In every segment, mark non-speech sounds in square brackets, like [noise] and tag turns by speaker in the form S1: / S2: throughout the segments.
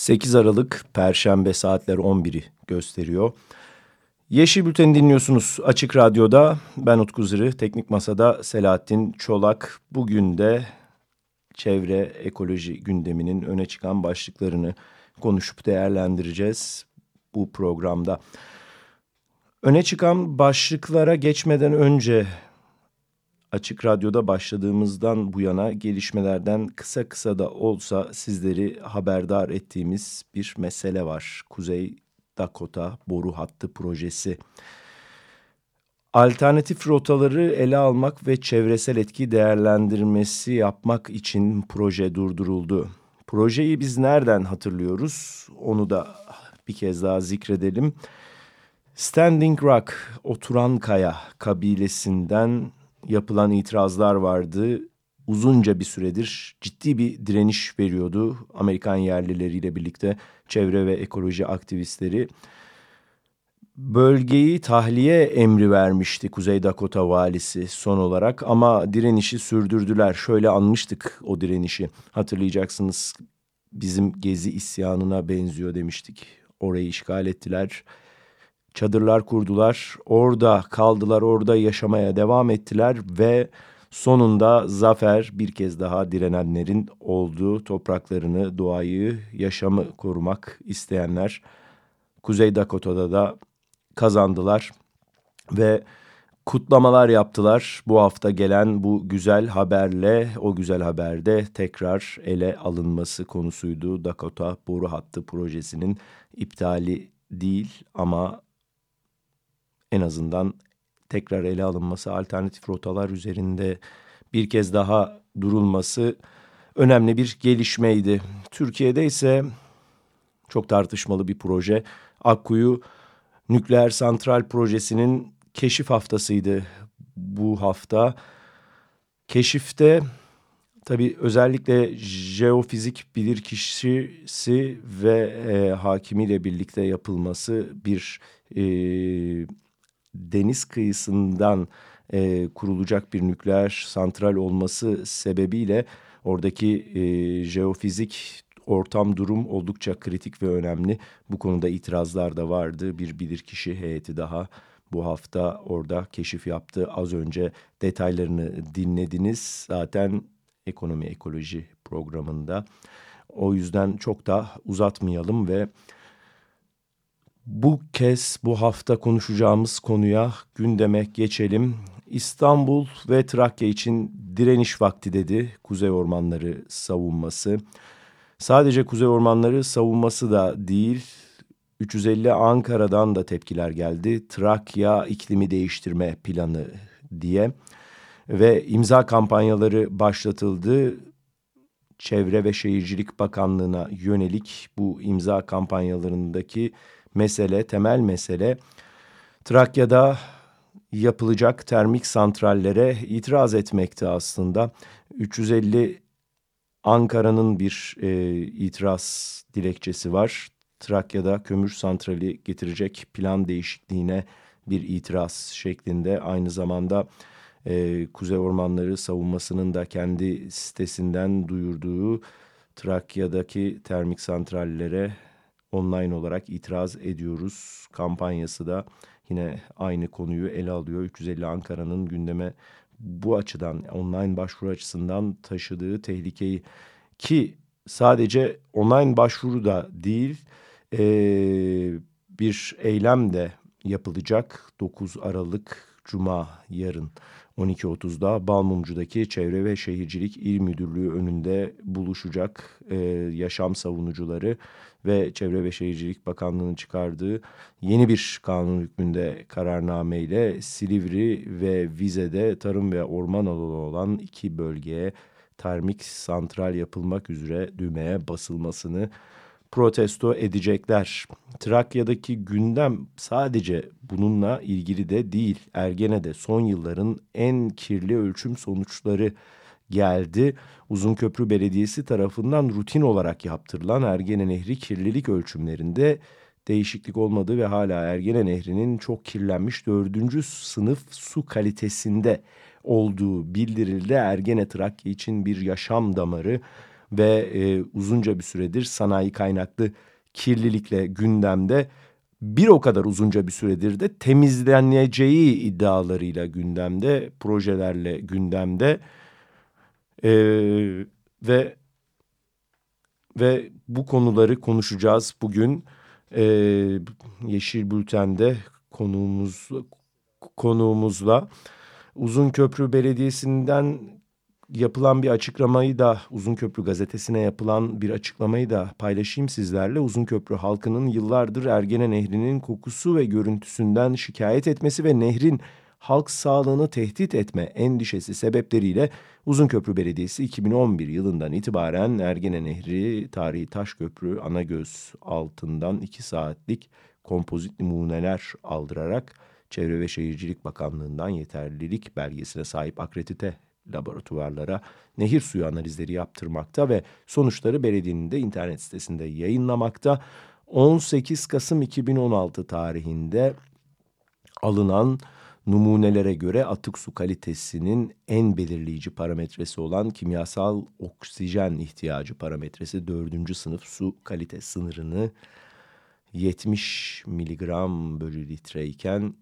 S1: 8 Aralık Perşembe saatler 11'i gösteriyor. Yeşil Bülten'i dinliyorsunuz Açık Radyo'da. Ben Utku Zırı, Teknik Masa'da Selahattin Çolak. Bugün de çevre ekoloji gündeminin öne çıkan başlıklarını konuşup değerlendireceğiz bu programda. Öne çıkan başlıklara geçmeden önce Açık Radyo'da başladığımızdan bu yana gelişmelerden kısa kısa da olsa sizleri haberdar ettiğimiz bir mesele var. Kuzey Dakota boru hattı projesi. Alternatif rotaları ele almak ve çevresel etki değerlendirmesi yapmak için proje durduruldu. Projeyi biz nereden hatırlıyoruz? Onu da bir kez daha zikredelim. Standing Rock, Oturan Kaya kabilesinden yapılan itirazlar vardı. Uzunca bir süredir ciddi bir direniş veriyordu Amerikan yerlileriyle birlikte çevre ve ekoloji aktivistleri. Bölgeyi tahliye emri vermişti Kuzey Dakota valisi son olarak ama direnişi sürdürdüler. Şöyle anmıştık o direnişi hatırlayacaksınız bizim gezi isyanına benziyor demiştik. Orayı işgal ettiler çadırlar kurdular. Orada kaldılar, orada yaşamaya devam ettiler ve sonunda zafer bir kez daha direnenlerin olduğu topraklarını, doğayı, yaşamı korumak isteyenler Kuzey Dakota'da da kazandılar ve kutlamalar yaptılar. Bu hafta gelen bu güzel haberle o güzel haberde tekrar ele alınması konusuydu. Dakota boru hattı projesinin iptali değil ama en azından tekrar ele alınması, alternatif rotalar üzerinde bir kez daha durulması önemli bir gelişmeydi. Türkiye'de ise çok tartışmalı bir proje. Akkuyu Nükleer Santral Projesi'nin keşif haftasıydı bu hafta. Keşifte tabii özellikle jeofizik bilirkişisi ve e, hakimiyle birlikte yapılması bir e, deniz kıyısından e, kurulacak bir nükleer santral olması sebebiyle oradaki e, jeofizik ortam durum oldukça kritik ve önemli. Bu konuda itirazlar da vardı. Bir bilirkişi heyeti daha bu hafta orada keşif yaptı. Az önce detaylarını dinlediniz. Zaten ekonomi ekoloji programında. O yüzden çok da uzatmayalım ve bu kez bu hafta konuşacağımız konuya gündeme geçelim. İstanbul ve Trakya için direniş vakti dedi Kuzey Ormanları savunması. Sadece Kuzey Ormanları savunması da değil, 350 Ankara'dan da tepkiler geldi. Trakya iklimi değiştirme planı diye ve imza kampanyaları başlatıldı. Çevre ve Şehircilik Bakanlığı'na yönelik bu imza kampanyalarındaki mesele, temel mesele Trakya'da yapılacak termik santrallere itiraz etmekti aslında. 350 Ankara'nın bir e, itiraz dilekçesi var. Trakya'da kömür santrali getirecek plan değişikliğine bir itiraz şeklinde aynı zamanda e, Kuzey Ormanları savunmasının da kendi sitesinden duyurduğu Trakya'daki termik santrallere online olarak itiraz ediyoruz kampanyası da yine aynı konuyu ele alıyor. 350 Ankara'nın gündeme bu açıdan online başvuru açısından taşıdığı tehlikeyi ki sadece online başvuru da değil e, bir eylem de yapılacak 9 Aralık Cuma yarın 12.30'da Balmumcu'daki Çevre ve Şehircilik İl Müdürlüğü önünde buluşacak e, yaşam savunucuları ve Çevre ve Şehircilik Bakanlığı'nın çıkardığı yeni bir kanun hükmünde kararnameyle Silivri ve Vize'de tarım ve orman alanı olan iki bölgeye termik santral yapılmak üzere düğmeye basılmasını protesto edecekler. Trakya'daki gündem sadece bununla ilgili de değil. Ergene'de son yılların en kirli ölçüm sonuçları geldi. Uzunköprü Belediyesi tarafından rutin olarak yaptırılan Ergene Nehri kirlilik ölçümlerinde değişiklik olmadı ve hala Ergene Nehri'nin çok kirlenmiş dördüncü sınıf su kalitesinde olduğu bildirildi. Ergene Trakya için bir yaşam damarı ve e, uzunca bir süredir sanayi kaynaklı kirlilikle gündemde bir o kadar uzunca bir süredir de temizleneceği iddialarıyla gündemde, projelerle gündemde ee, ve ve bu konuları konuşacağız bugün e, Yeşil Bülten'de konuğumuz konuğumuzla Uzun Köprü Belediyesi'nden yapılan bir açıklamayı da Uzun Köprü gazetesine yapılan bir açıklamayı da paylaşayım sizlerle. Uzun Köprü halkının yıllardır Ergene Nehri'nin kokusu ve görüntüsünden şikayet etmesi ve nehrin halk sağlığını tehdit etme endişesi sebepleriyle Uzunköprü Belediyesi 2011 yılından itibaren Ergene Nehri Tarihi Taş Köprü Anagöz altından 2 saatlik kompozit numuneler aldırarak Çevre ve Şehircilik Bakanlığı'ndan yeterlilik belgesine sahip akredite laboratuvarlara nehir suyu analizleri yaptırmakta ve sonuçları belediyenin de internet sitesinde yayınlamakta. 18 Kasım 2016 tarihinde alınan numunelere göre atık su kalitesinin en belirleyici parametresi olan kimyasal oksijen ihtiyacı parametresi dördüncü sınıf su kalite sınırını 70 miligram bölü litre iken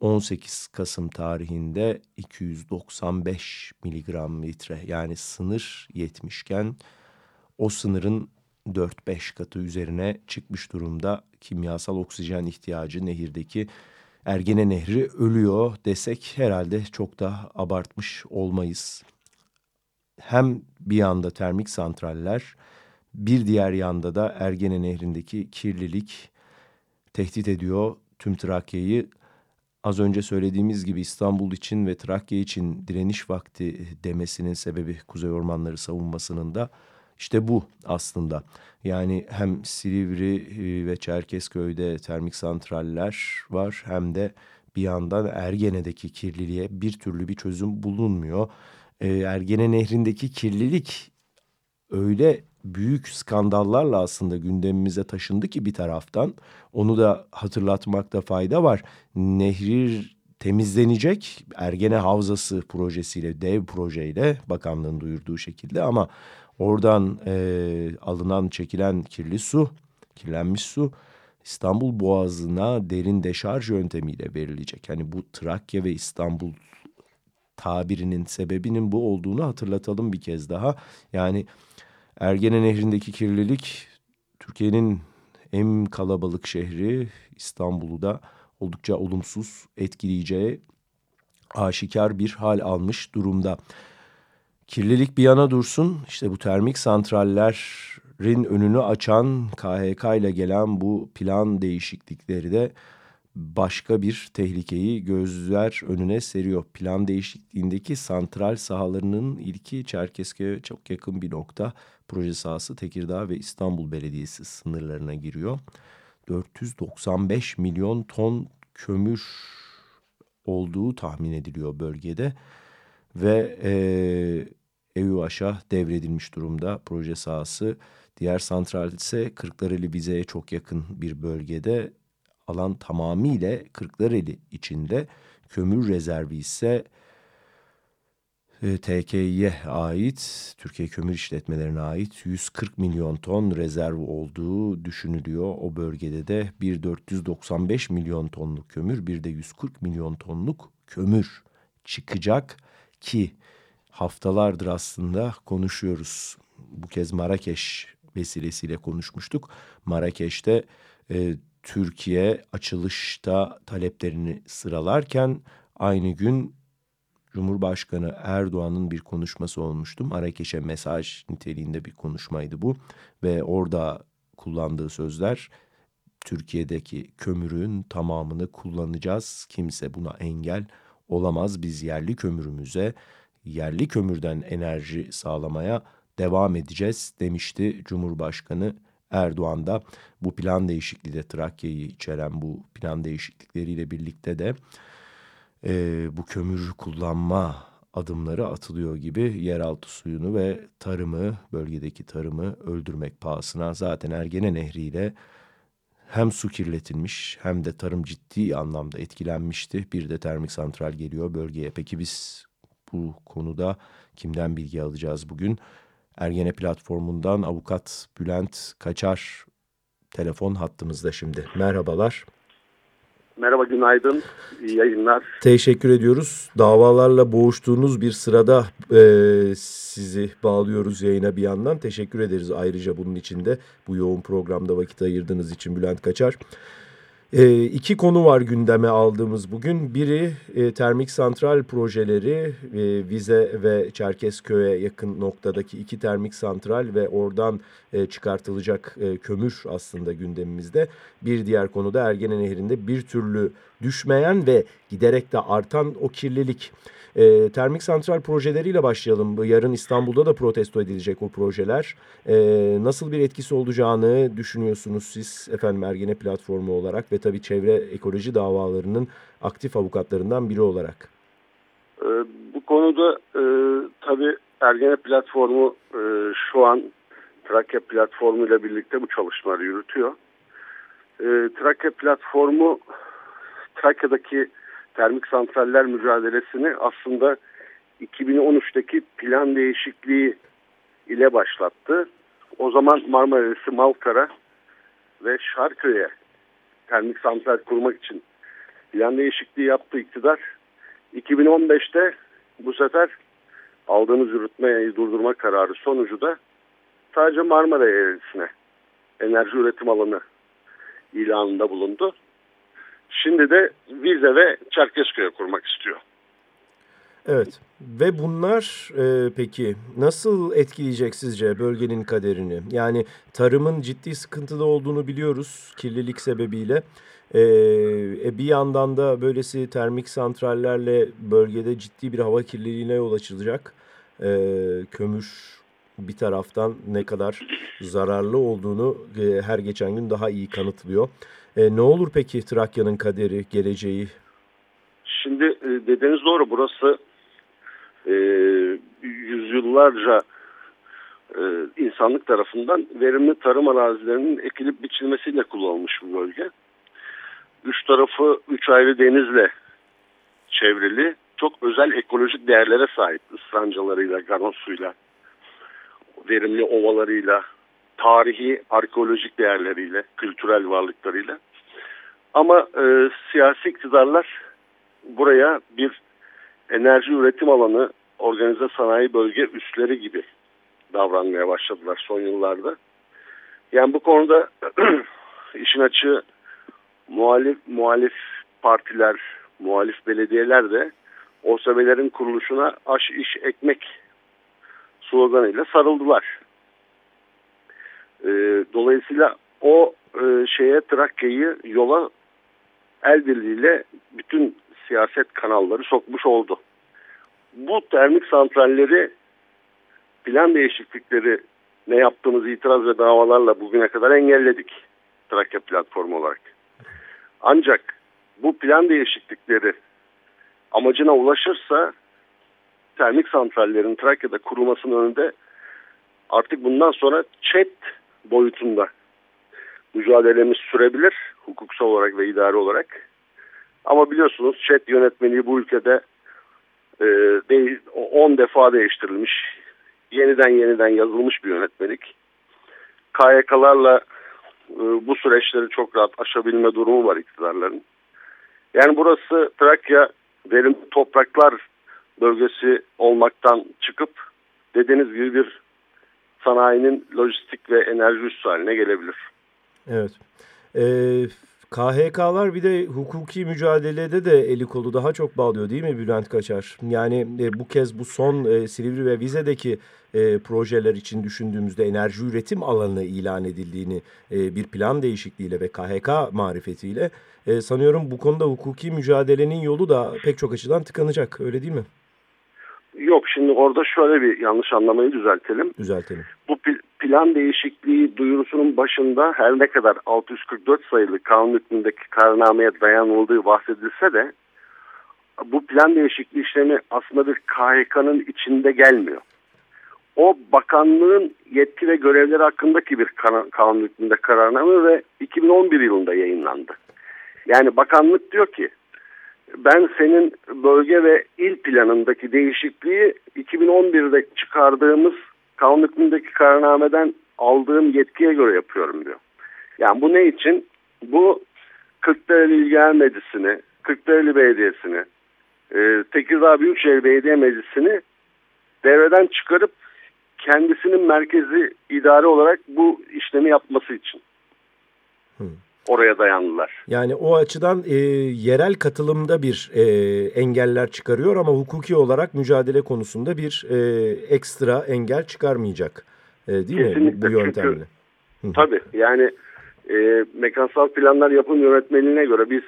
S1: 18 Kasım tarihinde 295 miligram litre yani sınır 70 iken o sınırın 4-5 katı üzerine çıkmış durumda. Kimyasal oksijen ihtiyacı nehirdeki Ergene Nehri ölüyor desek herhalde çok da abartmış olmayız. Hem bir yanda termik santraller, bir diğer yanda da Ergene Nehri'ndeki kirlilik tehdit ediyor tüm Trakya'yı. Az önce söylediğimiz gibi İstanbul için ve Trakya için direniş vakti demesinin sebebi Kuzey Ormanları savunmasının da işte bu aslında. Yani hem Silivri e, ve Çerkezköy'de termik santraller var hem de bir yandan Ergene'deki kirliliğe bir türlü bir çözüm bulunmuyor. E, Ergene Nehri'ndeki kirlilik öyle büyük skandallarla aslında gündemimize taşındı ki bir taraftan onu da hatırlatmakta fayda var. Nehir temizlenecek Ergene Havzası projesiyle dev projeyle bakanlığın duyurduğu şekilde ama Oradan e, alınan çekilen kirli su, kirlenmiş su İstanbul Boğazı'na derin deşarj yöntemiyle verilecek. Hani bu Trakya ve İstanbul tabirinin sebebinin bu olduğunu hatırlatalım bir kez daha. Yani Ergene Nehri'ndeki kirlilik Türkiye'nin en kalabalık şehri İstanbul'u da oldukça olumsuz etkileyeceği aşikar bir hal almış durumda. Kirlilik bir yana dursun işte bu termik santrallerin önünü açan KHK ile gelen bu plan değişiklikleri de başka bir tehlikeyi gözler önüne seriyor. Plan değişikliğindeki santral sahalarının ilki Çerkezköy'e çok yakın bir nokta. Proje sahası Tekirdağ ve İstanbul Belediyesi sınırlarına giriyor. 495 milyon ton kömür olduğu tahmin ediliyor bölgede ve e, EÜAŞ'a devredilmiş durumda proje sahası. Diğer santral ise Kırklareli Vize'ye çok yakın bir bölgede alan tamamıyla Kırklareli içinde kömür rezervi ise e, TKİ'ye ait, Türkiye Kömür İşletmelerine ait 140 milyon ton rezerv olduğu düşünülüyor. O bölgede de bir 495 milyon tonluk kömür, bir de 140 milyon tonluk kömür çıkacak ki haftalardır aslında konuşuyoruz. Bu kez Marrakeş vesilesiyle konuşmuştuk. Marrakeş'te e, Türkiye açılışta taleplerini sıralarken aynı gün Cumhurbaşkanı Erdoğan'ın bir konuşması olmuştu. Marrakeş'e mesaj niteliğinde bir konuşmaydı bu ve orada kullandığı sözler Türkiye'deki kömürün tamamını kullanacağız. Kimse buna engel olamaz. Biz yerli kömürümüze yerli kömürden enerji sağlamaya devam edeceğiz demişti Cumhurbaşkanı Erdoğan da bu plan değişikliği de Trakya'yı içeren bu plan değişiklikleriyle birlikte de e, bu kömür kullanma adımları atılıyor gibi yeraltı suyunu ve tarımı, bölgedeki tarımı öldürmek pahasına zaten Ergene Nehri ile hem su kirletilmiş hem de tarım ciddi anlamda etkilenmişti. Bir de termik santral geliyor bölgeye. Peki biz bu konuda kimden bilgi alacağız bugün? Ergene platformundan avukat Bülent Kaçar telefon hattımızda şimdi. Merhabalar.
S2: Merhaba, günaydın. İyi yayınlar.
S1: Teşekkür ediyoruz. Davalarla boğuştuğunuz bir sırada e, sizi bağlıyoruz yayına bir yandan. Teşekkür ederiz ayrıca bunun için de bu yoğun programda vakit ayırdığınız için Bülent Kaçar. E, iki konu var gündeme aldığımız bugün. Biri e, termik santral projeleri, e, Vize ve Çerkezköy'e yakın noktadaki iki termik santral ve oradan e, çıkartılacak e, kömür aslında gündemimizde. Bir diğer konu da Ergene Nehri'nde bir türlü düşmeyen ve giderek de artan o kirlilik. E, termik santral projeleriyle başlayalım. Yarın İstanbul'da da protesto edilecek o projeler. E, nasıl bir etkisi olacağını düşünüyorsunuz siz efendim Ergene platformu olarak ve tabii çevre ekoloji davalarının aktif avukatlarından biri olarak?
S2: E, bu konuda e, tabii Ergene platformu e, şu an Trakya platformu ile birlikte bu çalışmaları yürütüyor. E, Trakya platformu Trakya'daki termik santraller mücadelesini aslında 2013'teki plan değişikliği ile başlattı. O zaman Marmaris'i Malkara ve Şarköy'e termik santral kurmak için plan değişikliği yaptı iktidar. 2015'te bu sefer aldığımız yürütmeyi durdurma kararı sonucu da sadece Marmara eyaletine enerji üretim alanı ilanında bulundu. Şimdi de Vize ve Çerkezköy'e kurmak istiyor.
S1: Evet ve bunlar e, peki nasıl etkileyecek sizce bölgenin kaderini? Yani tarımın ciddi sıkıntıda olduğunu biliyoruz kirlilik sebebiyle. E, e, bir yandan da böylesi termik santrallerle bölgede ciddi bir hava kirliliğine yol açılacak. E, kömür bir taraftan ne kadar zararlı olduğunu e, her geçen gün daha iyi kanıtlıyor. E, ne olur peki Trakya'nın kaderi, geleceği?
S2: Şimdi e, dediğiniz doğru. Burası e, yüzyıllarca e, insanlık tarafından verimli tarım arazilerinin ekilip biçilmesiyle kullanılmış bir bölge. Üç tarafı üç ayrı denizle çevrili. Çok özel ekolojik değerlere sahip. ıslancalarıyla, ganosuyla, verimli ovalarıyla, tarihi arkeolojik değerleriyle, kültürel varlıklarıyla. Ama e, siyasi iktidarlar buraya bir enerji üretim alanı, organize sanayi bölge üsleri gibi davranmaya başladılar son yıllarda. Yani bu konuda [clears throat] işin açığı muhalif, muhalif partiler, muhalif belediyeler de OSB'lerin kuruluşuna aş iş ekmek sloganıyla sarıldılar. E, dolayısıyla o e, şeye Trakya'yı yola el birliğiyle bütün siyaset kanalları sokmuş oldu. Bu termik santralleri plan değişiklikleri ne yaptığımız itiraz ve davalarla bugüne kadar engelledik Trakya platformu olarak. Ancak bu plan değişiklikleri amacına ulaşırsa termik santrallerin Trakya'da kurulmasının önünde artık bundan sonra çet boyutunda mücadelemiz sürebilir hukuksal olarak ve idari olarak. Ama biliyorsunuz chat yönetmeliği bu ülkede 10 e, defa değiştirilmiş. Yeniden yeniden yazılmış bir yönetmelik. KYK'larla e, bu süreçleri çok rahat aşabilme durumu var iktidarların. Yani burası Trakya verim topraklar bölgesi olmaktan çıkıp dediğiniz gibi bir sanayinin lojistik ve enerji üssü haline gelebilir.
S1: Evet. Ee, KHK'lar bir de hukuki mücadelede de eli kolu daha çok bağlıyor değil mi Bülent Kaçar? Yani e, bu kez bu son e, Silivri ve Vize'deki e, projeler için düşündüğümüzde enerji üretim alanı ilan edildiğini e, bir plan değişikliğiyle ve KHK marifetiyle e, sanıyorum bu konuda hukuki mücadelenin yolu da pek çok açıdan tıkanacak öyle değil mi?
S2: Yok şimdi orada şöyle bir yanlış anlamayı düzeltelim.
S1: Düzeltelim.
S2: Bu plan değişikliği duyurusunun başında her ne kadar 644 sayılı kanun hükmündeki kararnameye dayanıldığı bahsedilse de bu plan değişikliği işlemi aslında bir KHK'nın içinde gelmiyor. O bakanlığın yetki ve görevleri hakkındaki bir kanun hükmünde kararname ve 2011 yılında yayınlandı. Yani bakanlık diyor ki ben senin bölge ve il planındaki değişikliği 2011'de çıkardığımız kanun hükmündeki kararnameden aldığım yetkiye göre yapıyorum diyor. Yani bu ne için? Bu Kırklareli İl Genel Meclisi'ni, Kırklareli Belediyesi'ni, e, Tekirdağ Büyükşehir Belediye Meclisi'ni devreden çıkarıp kendisinin merkezi idare olarak bu işlemi yapması için. Hmm oraya dayandılar.
S1: Yani o açıdan e, yerel katılımda bir e, engeller çıkarıyor ama hukuki olarak mücadele konusunda bir e, ekstra engel çıkarmayacak. E, değil
S2: Kesinlikle.
S1: mi bu yöntemle?
S2: Çünkü, tabii yani e, mekansal planlar yapım yönetmeliğine göre biz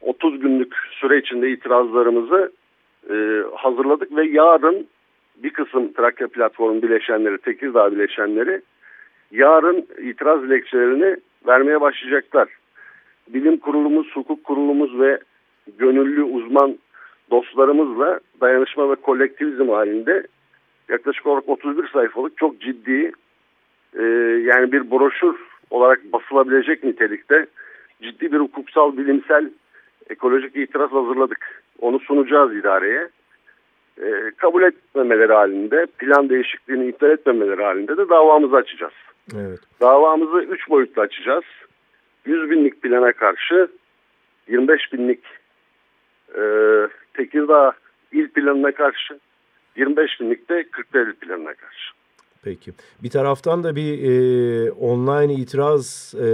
S2: 30 günlük süre içinde itirazlarımızı e, hazırladık ve yarın bir kısım Trakya Platformu bileşenleri, Tekirdağ bileşenleri yarın itiraz dilekçelerini vermeye başlayacaklar. Bilim kurulumuz, hukuk kurulumuz ve gönüllü uzman dostlarımızla dayanışma ve kolektivizm halinde yaklaşık olarak 31 sayfalık çok ciddi e, yani bir broşür olarak basılabilecek nitelikte ciddi bir hukuksal, bilimsel, ekolojik itiraz hazırladık. Onu sunacağız idareye. E, kabul etmemeleri halinde, plan değişikliğini iptal etmemeleri halinde de davamızı açacağız.
S1: Evet.
S2: Davamızı üç boyutlu açacağız. 100 binlik plana karşı 25 binlik e, Tekirdağ il planına karşı 25 binlik de Kırklareli planına karşı.
S1: Peki. Bir taraftan da bir e, online itiraz e,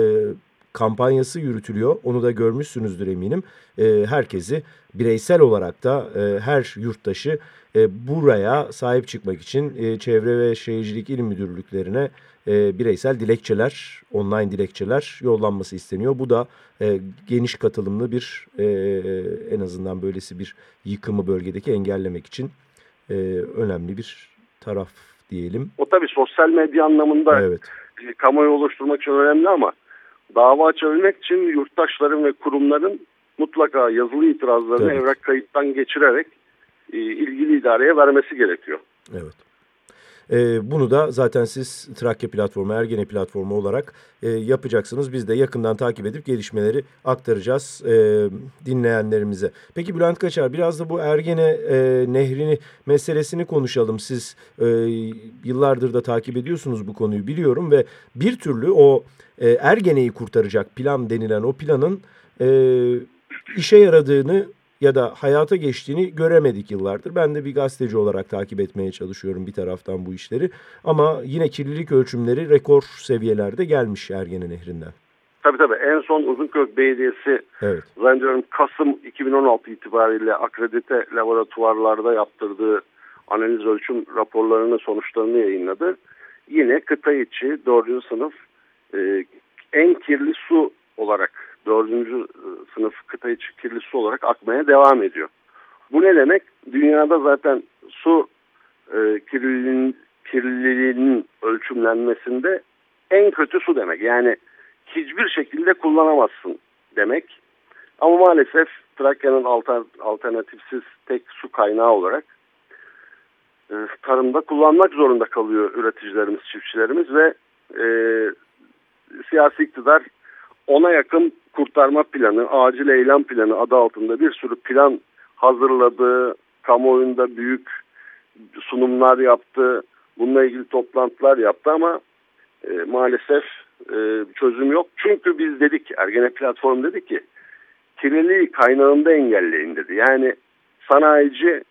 S1: kampanyası yürütülüyor. Onu da görmüşsünüzdür eminim. E, herkesi bireysel olarak da e, her yurttaşı e, buraya sahip çıkmak için e, Çevre ve Şehircilik İl Müdürlüklerine e, bireysel dilekçeler, online dilekçeler yollanması isteniyor. Bu da e, geniş katılımlı bir e, en azından böylesi bir yıkımı bölgedeki engellemek için e, önemli bir taraf diyelim.
S2: O tabii sosyal medya anlamında evet. E, kamuoyu oluşturmak için önemli ama dava açabilmek için yurttaşların ve kurumların mutlaka yazılı itirazlarını evet. evrak kayıttan geçirerek e, ilgili idareye vermesi gerekiyor.
S1: Evet. E, bunu da zaten siz Trakya platformu, Ergene platformu olarak e, yapacaksınız. Biz de yakından takip edip gelişmeleri aktaracağız e, dinleyenlerimize. Peki Bülent Kaçar biraz da bu Ergene e, nehrini meselesini konuşalım. Siz e, yıllardır da takip ediyorsunuz bu konuyu biliyorum ve bir türlü o e, Ergene'yi kurtaracak plan denilen o planın e, işe yaradığını ya da hayata geçtiğini göremedik yıllardır. Ben de bir gazeteci olarak takip etmeye çalışıyorum bir taraftan bu işleri. Ama yine kirlilik ölçümleri rekor seviyelerde gelmiş Ergene Nehri'nden.
S2: Tabii tabii. En son Uzunkök Belediyesi evet. zannediyorum Kasım 2016 itibariyle akredite laboratuvarlarda yaptırdığı analiz ölçüm raporlarının sonuçlarını yayınladı. Yine kıta içi 4. sınıf e, en kirli su olarak dördüncü e, sınıf kıta içi kirli su olarak akmaya devam ediyor. Bu ne demek? Dünyada zaten su e, kirliliğinin, kirliliğinin ölçümlenmesinde en kötü su demek. Yani hiçbir şekilde kullanamazsın demek. Ama maalesef Trakya'nın alternatifsiz tek su kaynağı olarak e, tarımda kullanmak zorunda kalıyor üreticilerimiz, çiftçilerimiz ve e, siyasi iktidar ona yakın kurtarma planı, acil eylem planı adı altında bir sürü plan hazırladı. Kamuoyunda büyük sunumlar yaptı. Bununla ilgili toplantılar yaptı ama e, maalesef e, çözüm yok. Çünkü biz dedik, Ergene Platform dedi ki kirliliği kaynağında engelleyin dedi. Yani sanayici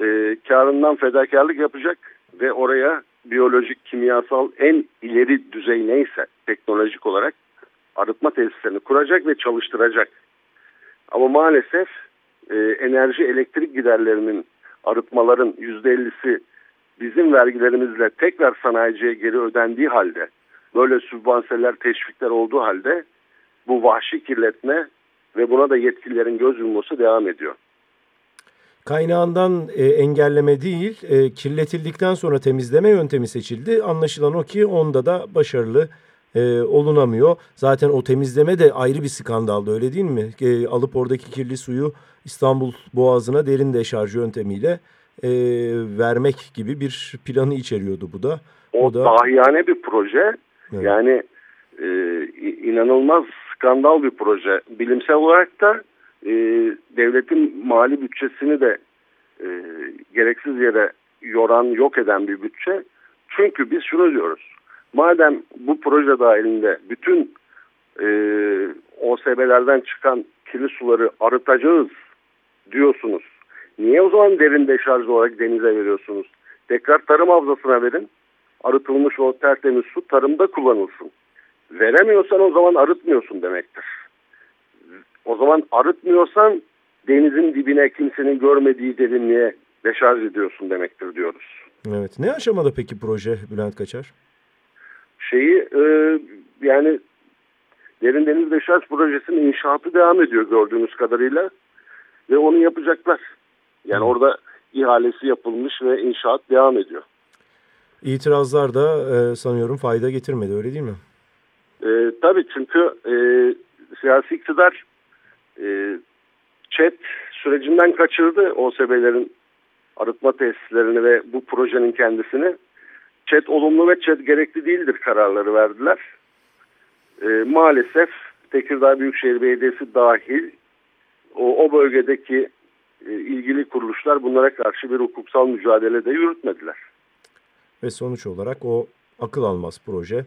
S2: e, karından fedakarlık yapacak ve oraya biyolojik, kimyasal en ileri düzey neyse teknolojik olarak arıtma tesislerini kuracak ve çalıştıracak. Ama maalesef e, enerji elektrik giderlerinin arıtmaların yüzde ellisi bizim vergilerimizle tekrar sanayiciye geri ödendiği halde böyle sübvanseler, teşvikler olduğu halde bu vahşi kirletme ve buna da yetkililerin göz yumması devam ediyor.
S1: Kaynağından e, engelleme değil, e, kirletildikten sonra temizleme yöntemi seçildi. Anlaşılan o ki onda da başarılı e, olunamıyor. Zaten o temizleme de ayrı bir skandaldı öyle değil mi? E, alıp oradaki kirli suyu İstanbul Boğazı'na derin deşarj yöntemiyle e, vermek gibi bir planı içeriyordu bu da.
S2: O, o da dahiyane bir proje. Evet. Yani e, inanılmaz skandal bir proje. Bilimsel olarak da e, devletin mali bütçesini de e, gereksiz yere yoran, yok eden bir bütçe. Çünkü biz şunu diyoruz. Madem bu proje dahilinde bütün e, OSB'lerden çıkan kirli suları arıtacağız diyorsunuz. Niye o zaman derin deşarj olarak denize veriyorsunuz? Tekrar tarım havzasına verin. Arıtılmış o tertemiz su tarımda kullanılsın. Veremiyorsan o zaman arıtmıyorsun demektir. O zaman arıtmıyorsan denizin dibine kimsenin görmediği derinliğe deşarj ediyorsun demektir diyoruz.
S1: Evet. Ne aşamada peki proje Bülent Kaçar?
S2: Şeyi e, yani Derin Deniz Deşarj Projesi'nin inşaatı devam ediyor gördüğümüz kadarıyla ve onu yapacaklar. Yani hmm. orada ihalesi yapılmış ve inşaat devam ediyor.
S1: İtirazlar da e, sanıyorum fayda getirmedi öyle değil mi?
S2: E, tabii çünkü e, siyasi iktidar e, chat sürecinden kaçırdı OSB'lerin arıtma tesislerini ve bu projenin kendisini. Çet olumlu ve çet gerekli değildir kararları verdiler. E, maalesef Tekirdağ Büyükşehir Belediyesi dahil o, o bölgedeki e, ilgili kuruluşlar bunlara karşı bir hukuksal mücadele de yürütmediler.
S1: Ve sonuç olarak o akıl almaz proje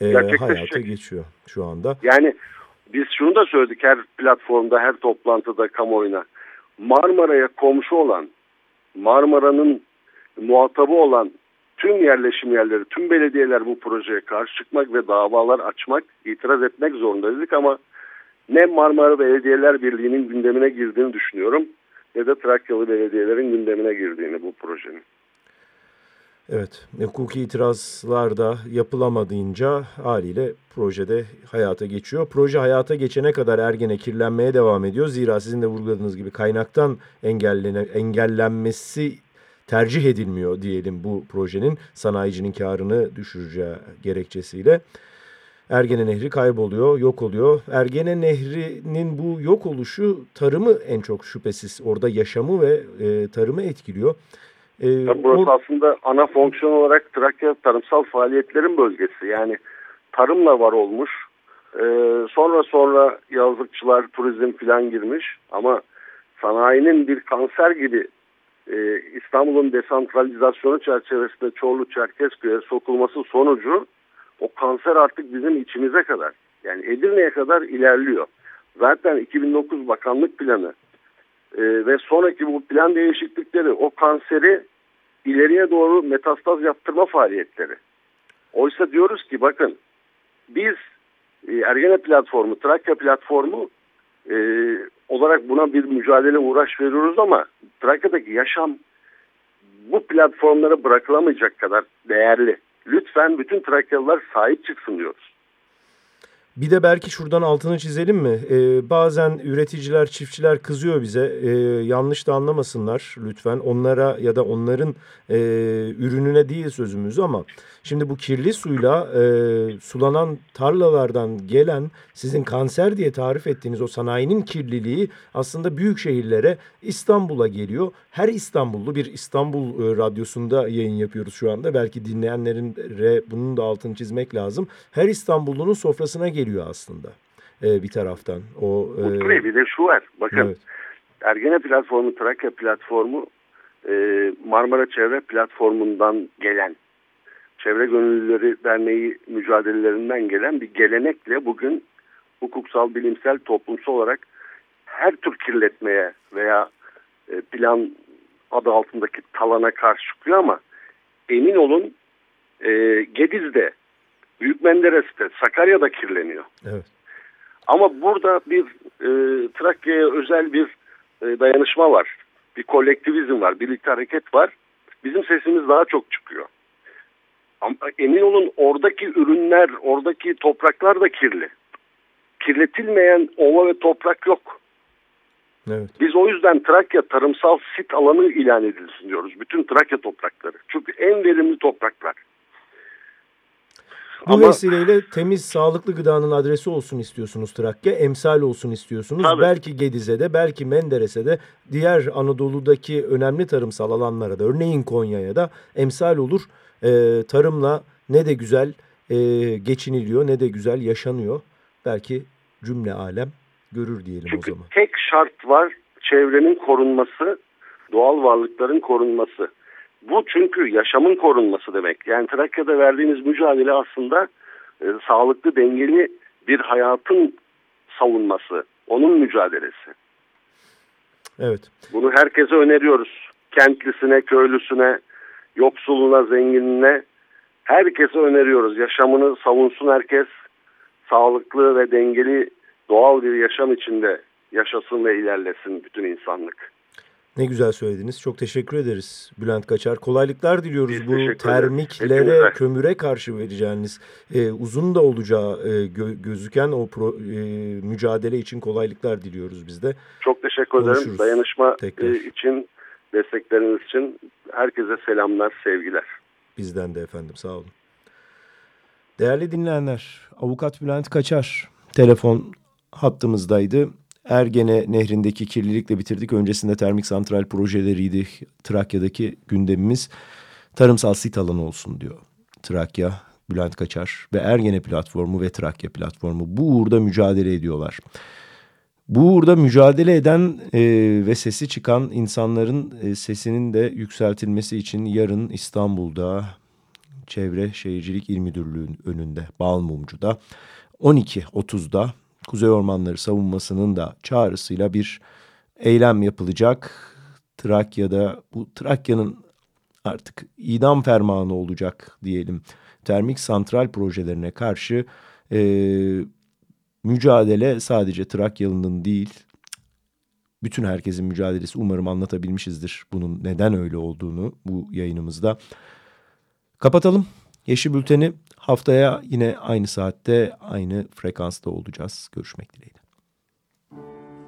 S1: e, hayata geçiyor şu anda.
S2: Yani biz şunu da söyledik her platformda, her toplantıda kamuoyuna. Marmara'ya komşu olan, Marmara'nın muhatabı olan tüm yerleşim yerleri, tüm belediyeler bu projeye karşı çıkmak ve davalar açmak, itiraz etmek zorundaydık ama ne Marmara Belediyeler Birliği'nin gündemine girdiğini düşünüyorum ne de Trakyalı belediyelerin gündemine girdiğini bu projenin.
S1: Evet, hukuki itirazlar da yapılamadığınca haliyle projede hayata geçiyor. Proje hayata geçene kadar Ergene kirlenmeye devam ediyor. Zira sizin de vurguladığınız gibi kaynaktan engellenmesi tercih edilmiyor diyelim bu projenin sanayicinin karını düşüreceği gerekçesiyle. Ergene Nehri kayboluyor, yok oluyor. Ergene Nehri'nin bu yok oluşu tarımı en çok şüphesiz orada yaşamı ve e, tarımı etkiliyor.
S2: E, burası o... aslında ana fonksiyon olarak Trakya tarımsal faaliyetlerin bölgesi. Yani tarımla var olmuş. E, sonra sonra yazlıkçılar, turizm filan girmiş. Ama sanayinin bir kanser gibi e, İstanbul'un desantralizasyonu çerçevesinde Çorlu Çerkezköy'e sokulması sonucu o kanser artık bizim içimize kadar yani Edirne'ye kadar ilerliyor. Zaten 2009 bakanlık planı e, ve sonraki bu plan değişiklikleri o kanseri ileriye doğru metastaz yaptırma faaliyetleri. Oysa diyoruz ki bakın biz e, Ergene platformu, Trakya platformu e, olarak buna bir mücadele uğraş veriyoruz ama Trakya'daki yaşam bu platformlara bırakılamayacak kadar değerli. Lütfen bütün Trakyalılar sahip çıksın diyoruz.
S1: Bir de belki şuradan altını çizelim mi? Ee, bazen üreticiler, çiftçiler kızıyor bize. Ee, yanlış da anlamasınlar lütfen. Onlara ya da onların e, ürününe değil sözümüz ama şimdi bu kirli suyla e, sulanan tarlalardan gelen sizin kanser diye tarif ettiğiniz o sanayinin kirliliği aslında büyük şehirlere İstanbul'a geliyor. Her İstanbullu bir İstanbul e, radyosunda yayın yapıyoruz şu anda. Belki dinleyenlerin bunun da altını çizmek lazım. Her İstanbullunun sofrasına geliyor geliyor aslında e, bir taraftan. O,
S2: e... bir de şu var. Bakın evet. Ergene platformu, Trakya platformu e, Marmara Çevre platformundan gelen Çevre Gönüllüleri Derneği mücadelelerinden gelen bir gelenekle bugün hukuksal, bilimsel, toplumsal olarak her tür kirletmeye veya e, plan adı altındaki talana karşı çıkıyor ama emin olun e, Gediz'de Büyük Menderes'te, Sakarya'da kirleniyor. Evet. Ama burada bir e, Trakya'ya özel bir e, dayanışma var. Bir kolektivizm var, birlikte hareket var. Bizim sesimiz daha çok çıkıyor. Ama emin olun oradaki ürünler, oradaki topraklar da kirli. Kirletilmeyen ova ve toprak yok.
S1: Evet.
S2: Biz o yüzden Trakya tarımsal sit alanı ilan edilsin diyoruz. Bütün Trakya toprakları. Çünkü en verimli topraklar.
S1: Bu Ama, vesileyle temiz, sağlıklı gıdanın adresi olsun istiyorsunuz Trakya, emsal olsun istiyorsunuz. Tabii. Belki Gediz'e de, belki Menderes'e de, diğer Anadolu'daki önemli tarımsal alanlara da, örneğin Konya'ya da emsal olur. Ee, tarımla ne de güzel e, geçiniliyor, ne de güzel yaşanıyor. Belki cümle alem görür diyelim
S2: Çünkü
S1: o zaman.
S2: tek şart var, çevrenin korunması, doğal varlıkların korunması. Bu çünkü yaşamın korunması demek. Yani Trakya'da verdiğimiz mücadele aslında e, sağlıklı, dengeli bir hayatın savunması. Onun mücadelesi.
S1: Evet.
S2: Bunu herkese öneriyoruz. Kentlisine, köylüsüne, yoksuluna, zenginine herkese öneriyoruz. Yaşamını savunsun herkes. Sağlıklı ve dengeli doğal bir yaşam içinde yaşasın ve ilerlesin bütün insanlık.
S1: Ne güzel söylediniz. Çok teşekkür ederiz Bülent Kaçar. Kolaylıklar diliyoruz Biz bu termiklere, kömüre karşı vereceğiniz e, uzun da olacağı e, gö gözüken o pro, e, mücadele için kolaylıklar diliyoruz biz de.
S2: Çok teşekkür ederim. Dayanışma e, için, destekleriniz için herkese selamlar, sevgiler.
S1: Bizden de efendim sağ olun. Değerli dinleyenler, Avukat Bülent Kaçar telefon hattımızdaydı. Ergene Nehri'ndeki kirlilikle bitirdik. Öncesinde termik santral projeleriydi Trakya'daki gündemimiz. Tarımsal sit alanı olsun diyor Trakya, Bülent Kaçar ve Ergene platformu ve Trakya platformu. Bu uğurda mücadele ediyorlar. Bu uğurda mücadele eden e, ve sesi çıkan insanların e, sesinin de yükseltilmesi için yarın İstanbul'da Çevre Şehircilik İl Müdürlüğü'nün önünde Balmumcu'da 12.30'da Kuzey Ormanları savunmasının da çağrısıyla bir eylem yapılacak. Trakya'da bu Trakya'nın artık idam fermanı olacak diyelim. Termik santral projelerine karşı e, mücadele sadece Trakyalı'nın değil bütün herkesin mücadelesi umarım anlatabilmişizdir bunun neden öyle olduğunu bu yayınımızda. Kapatalım. Yeşil Bülten'i haftaya yine aynı saatte aynı frekansta olacağız. Görüşmek dileğiyle.